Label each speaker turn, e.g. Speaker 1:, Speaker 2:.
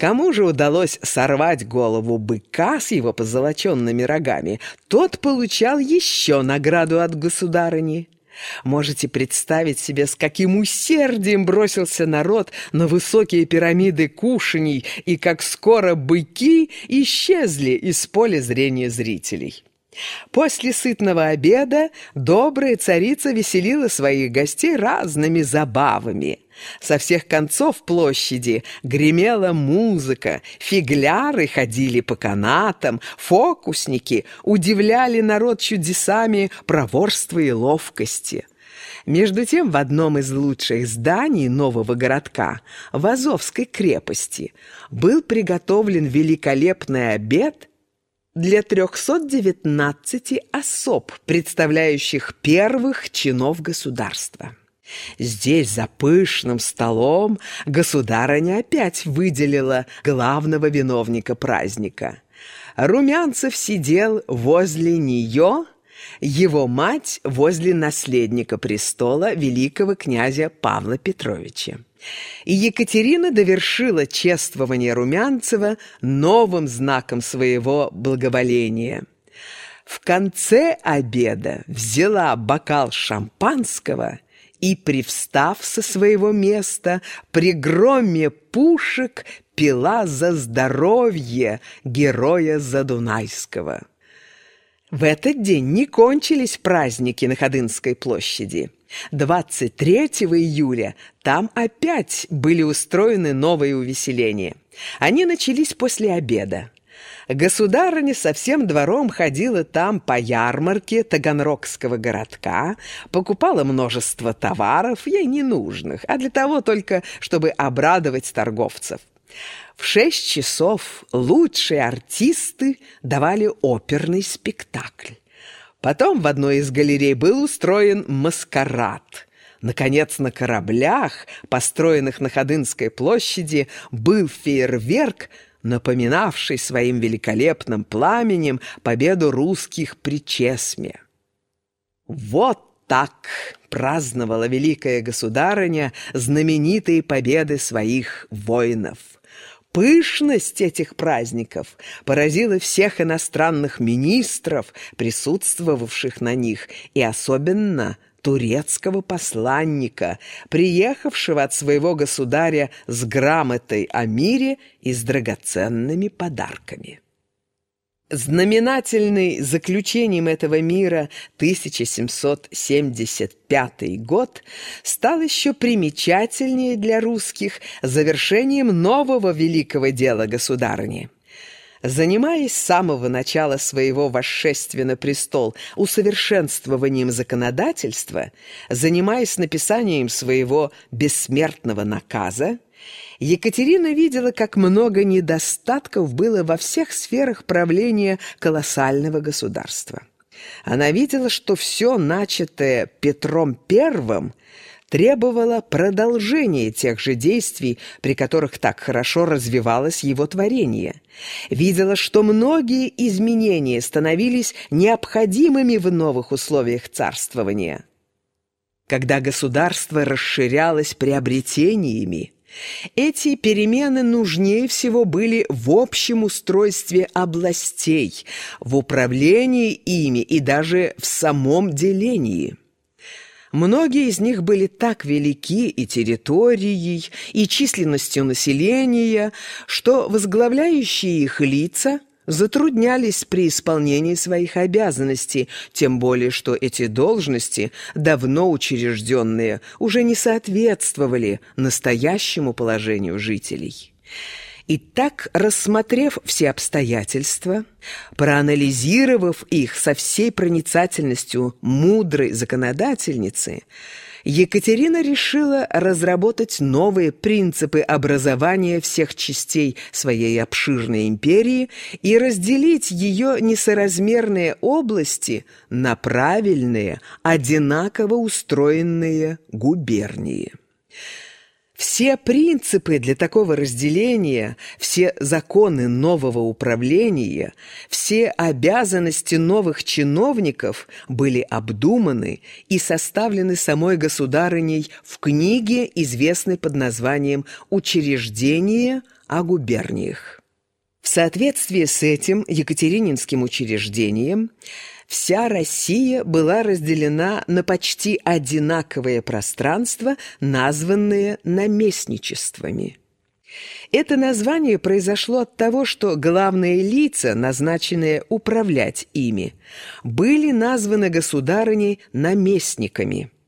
Speaker 1: Кому же удалось сорвать голову быка с его позолоченными рогами, тот получал еще награду от государыни. Можете представить себе, с каким усердием бросился народ на высокие пирамиды кушаний и как скоро быки исчезли из поля зрения зрителей. После сытного обеда добрая царица веселила своих гостей разными забавами. Со всех концов площади гремела музыка, фигляры ходили по канатам, фокусники удивляли народ чудесами проворства и ловкости. Между тем, в одном из лучших зданий нового городка, в Азовской крепости, был приготовлен великолепный обед для 319 особ, представляющих первых чинов государства. Здесь, за пышным столом, государыня опять выделила главного виновника праздника. Румянцев сидел возле нее, его мать возле наследника престола великого князя Павла Петровича. И Екатерина довершила чествование Румянцева новым знаком своего благоволения. В конце обеда взяла бокал шампанского и, привстав со своего места, при громе пушек пила за здоровье героя Задунайского. В этот день не кончились праздники на Ходынской площади. 23 июля там опять были устроены новые увеселения. Они начались после обеда. Государыня со всем двором ходила там по ярмарке Таганрогского городка, покупала множество товаров, ей ненужных, а для того только, чтобы обрадовать торговцев. В шесть часов лучшие артисты давали оперный спектакль. Потом в одной из галерей был устроен маскарад. Наконец, на кораблях, построенных на Ходынской площади, был фейерверк, напоминавший своим великолепным пламенем победу русских при Чесме. Вот так праздновала великая государыня знаменитые победы своих воинов. Пышность этих праздников поразила всех иностранных министров, присутствовавших на них, и особенно турецкого посланника, приехавшего от своего государя с грамотой о мире и с драгоценными подарками. Знаменательный заключением этого мира 1775 год стал еще примечательнее для русских завершением нового великого дела государыни. Занимаясь с самого начала своего восшествия на престол усовершенствованием законодательства, занимаясь написанием своего бессмертного наказа, Екатерина видела, как много недостатков было во всех сферах правления колоссального государства. Она видела, что все начатое Петром I требовало продолжения тех же действий, при которых так хорошо развивалось его творение. Видела, что многие изменения становились необходимыми в новых условиях царствования. Когда государство расширялось приобретениями, эти перемены нужнее всего были в общем устройстве областей, в управлении ими и даже в самом делении. Многие из них были так велики и территорией, и численностью населения, что возглавляющие их лица – затруднялись при исполнении своих обязанностей, тем более что эти должности, давно учрежденные, уже не соответствовали настоящему положению жителей. И так, рассмотрев все обстоятельства, проанализировав их со всей проницательностью мудрой законодательницы, Екатерина решила разработать новые принципы образования всех частей своей обширной империи и разделить ее несоразмерные области на правильные, одинаково устроенные губернии. Все принципы для такого разделения, все законы нового управления, все обязанности новых чиновников были обдуманы и составлены самой государыней в книге, известной под названием «Учреждение о губерниях. В соответствии с этим Екатерининским учреждением вся Россия была разделена на почти одинаковое пространство, названные наместничествами. Это название произошло от того, что главные лица, назначенные управлять ими, были названы государыней наместниками –